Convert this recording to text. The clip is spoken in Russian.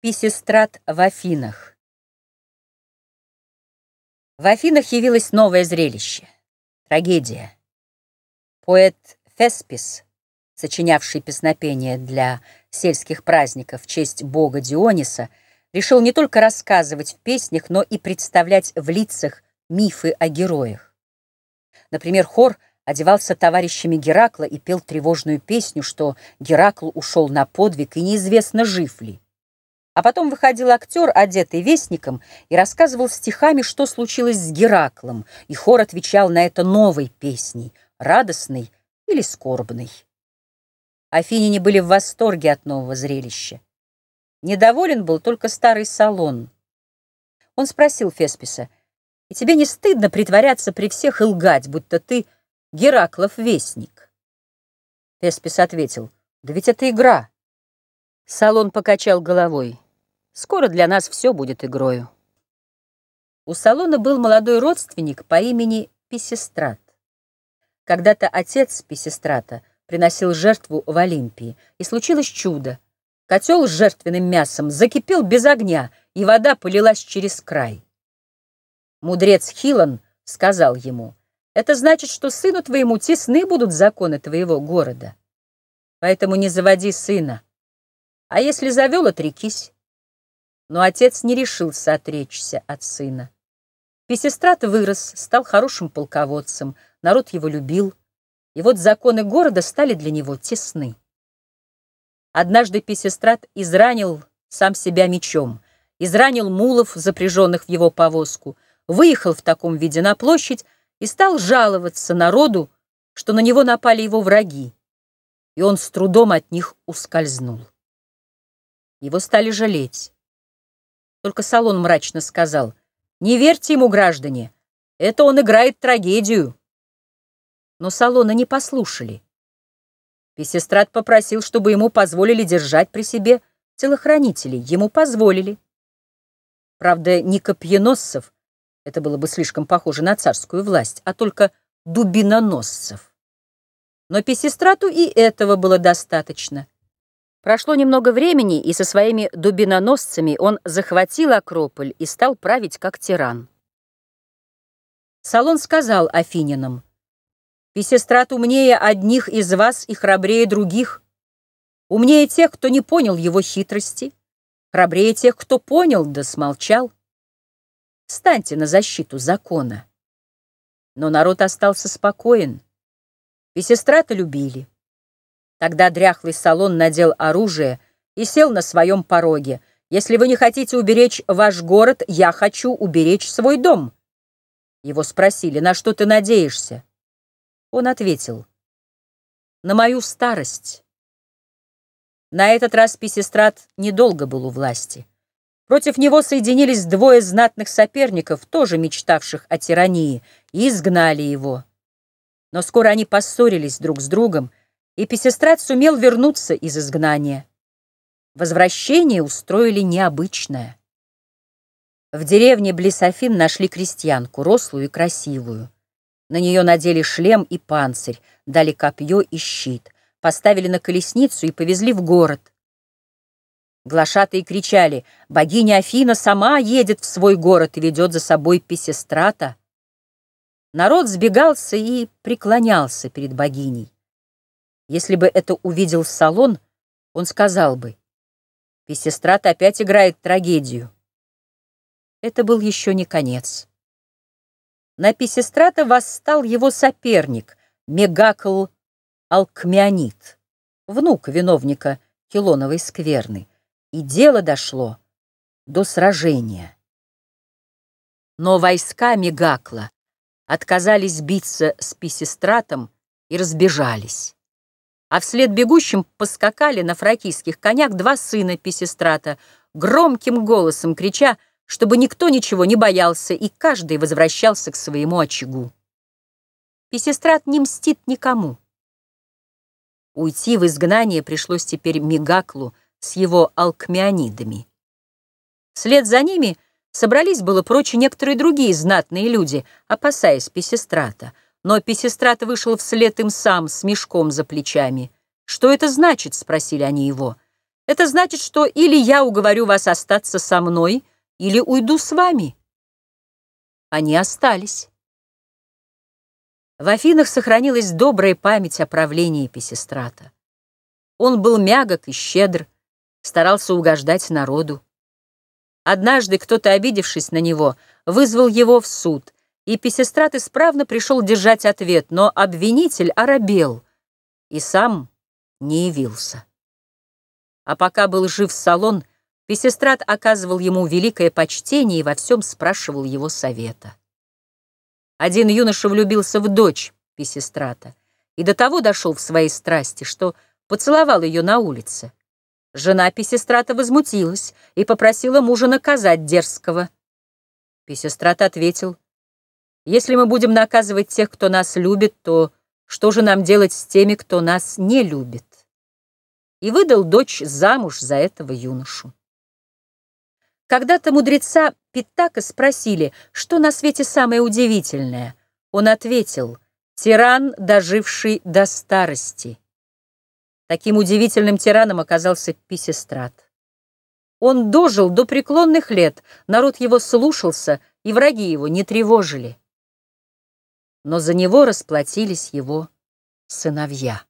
Писистрат в Афинах В Афинах явилось новое зрелище — трагедия. Поэт Феспис, сочинявший песнопения для сельских праздников в честь бога Диониса, решил не только рассказывать в песнях, но и представлять в лицах мифы о героях. Например, хор одевался товарищами Геракла и пел тревожную песню, что Геракл ушел на подвиг и неизвестно, жив ли. А потом выходил актер, одетый вестником, и рассказывал стихами, что случилось с Гераклом, и хор отвечал на это новой песней, радостной или скорбной. Афиняне были в восторге от нового зрелища. Недоволен был только старый салон. Он спросил Фесписа, «И тебе не стыдно притворяться при всех и лгать, будто ты Гераклов вестник?» Феспис ответил, «Да ведь это игра». Салон покачал головой. Скоро для нас все будет игрою. У Салона был молодой родственник по имени Писестрат. Когда-то отец Писестрата приносил жертву в Олимпии, и случилось чудо. Котел с жертвенным мясом закипел без огня, и вода полилась через край. Мудрец Хилон сказал ему, «Это значит, что сыну твоему тесны будут законы твоего города. Поэтому не заводи сына, а если завел, отрекись». Но отец не решился отречься от сына. Песестрат вырос, стал хорошим полководцем, народ его любил, и вот законы города стали для него тесны. Однажды Песестрат изранил сам себя мечом, изранил мулов, запряженных в его повозку, выехал в таком виде на площадь и стал жаловаться народу, что на него напали его враги, и он с трудом от них ускользнул. Его стали жалеть. Только Салон мрачно сказал, «Не верьте ему, граждане, это он играет трагедию». Но Салона не послушали. Песестрат попросил, чтобы ему позволили держать при себе телохранителей. Ему позволили. Правда, не копьеносцев, это было бы слишком похоже на царскую власть, а только дубиноносцев. Но Песестрату и этого было достаточно. Прошло немного времени, и со своими дубиноносцами он захватил Акрополь и стал править как тиран. Салон сказал афининам, «Песестрат умнее одних из вас и храбрее других, умнее тех, кто не понял его хитрости, храбрее тех, кто понял да смолчал. Станьте на защиту закона». Но народ остался спокоен. Песестрата любили. Тогда дряхлый салон надел оружие и сел на своем пороге. «Если вы не хотите уберечь ваш город, я хочу уберечь свой дом». Его спросили, на что ты надеешься? Он ответил, на мою старость. На этот раз Писестрат недолго был у власти. Против него соединились двое знатных соперников, тоже мечтавших о тирании, и изгнали его. Но скоро они поссорились друг с другом, и Песестрат сумел вернуться из изгнания. Возвращение устроили необычное. В деревне Блисофин нашли крестьянку, рослую и красивую. На нее надели шлем и панцирь, дали копье и щит, поставили на колесницу и повезли в город. Глашатые кричали, богиня Афина сама едет в свой город и ведет за собой Песестрата. Народ сбегался и преклонялся перед богиней. Если бы это увидел салон, он сказал бы, «Песестрат опять играет трагедию». Это был еще не конец. На Песестрата восстал его соперник, Мегакл Алкмеонит, внук виновника Хилоновой скверны, и дело дошло до сражения. Но войска Мегакла отказались биться с Песестратом и разбежались а вслед бегущим поскакали на фракийских конях два сына Писестрата, громким голосом крича, чтобы никто ничего не боялся, и каждый возвращался к своему очагу. Писестрат не мстит никому. Уйти в изгнание пришлось теперь Мегаклу с его алкмеонидами. Вслед за ними собрались было прочие некоторые другие знатные люди, опасаясь Писестрата — но Песестрат вышел вслед им сам с мешком за плечами. «Что это значит?» — спросили они его. Это значит, что или я уговорю вас остаться со мной, или уйду с вами. Они остались. В Афинах сохранилась добрая память о правлении Песистрата. Он был мягок и щедр, старался угождать народу. Однажды кто-то, обидевшись на него, вызвал его в суд, и Песистрат исправно пришел держать ответ, но обвинитель оробел и сам не явился. А пока был жив салон, Песистрат оказывал ему великое почтение и во всем спрашивал его совета. Один юноша влюбился в дочь Песистрата и до того дошел в своей страсти, что поцеловал ее на улице. Жена Песистрата возмутилась и попросила мужа наказать дерзкого. Песистрат ответил, «Если мы будем наказывать тех, кто нас любит, то что же нам делать с теми, кто нас не любит?» И выдал дочь замуж за этого юношу. Когда-то мудреца Питака спросили, что на свете самое удивительное. Он ответил, тиран, доживший до старости. Таким удивительным тираном оказался Писестрат. Он дожил до преклонных лет, народ его слушался, и враги его не тревожили. Но за него расплатились его сыновья.